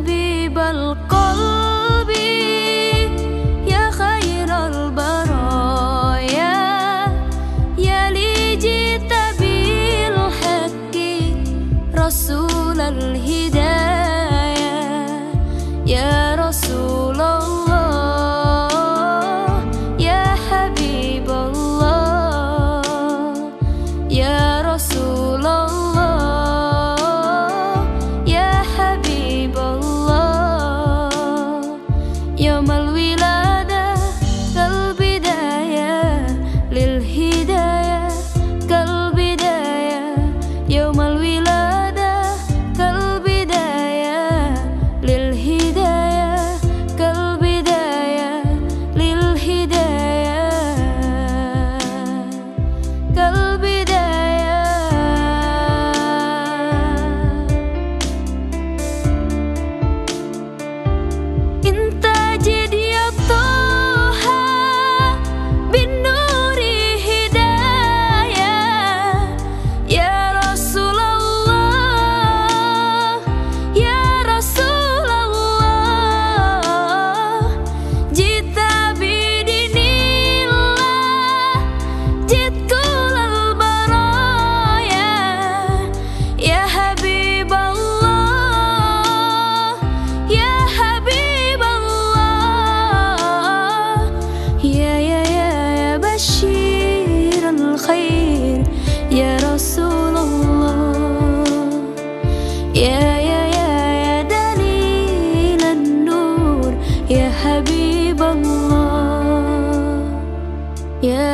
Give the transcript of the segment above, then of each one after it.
حبيب القلب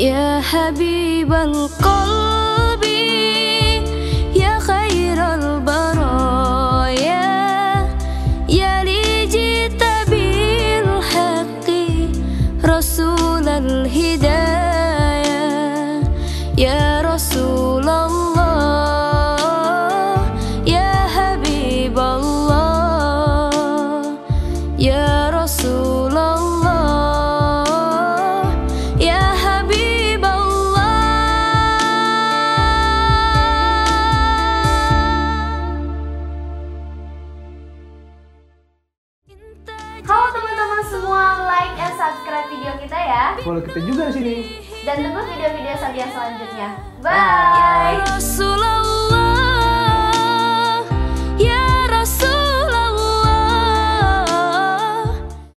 يا حبيب القلب. subscribe video kita ya. Follow kita juga di sini. Dan tunggu video-video Sabian selanjutnya. Bye. Bye.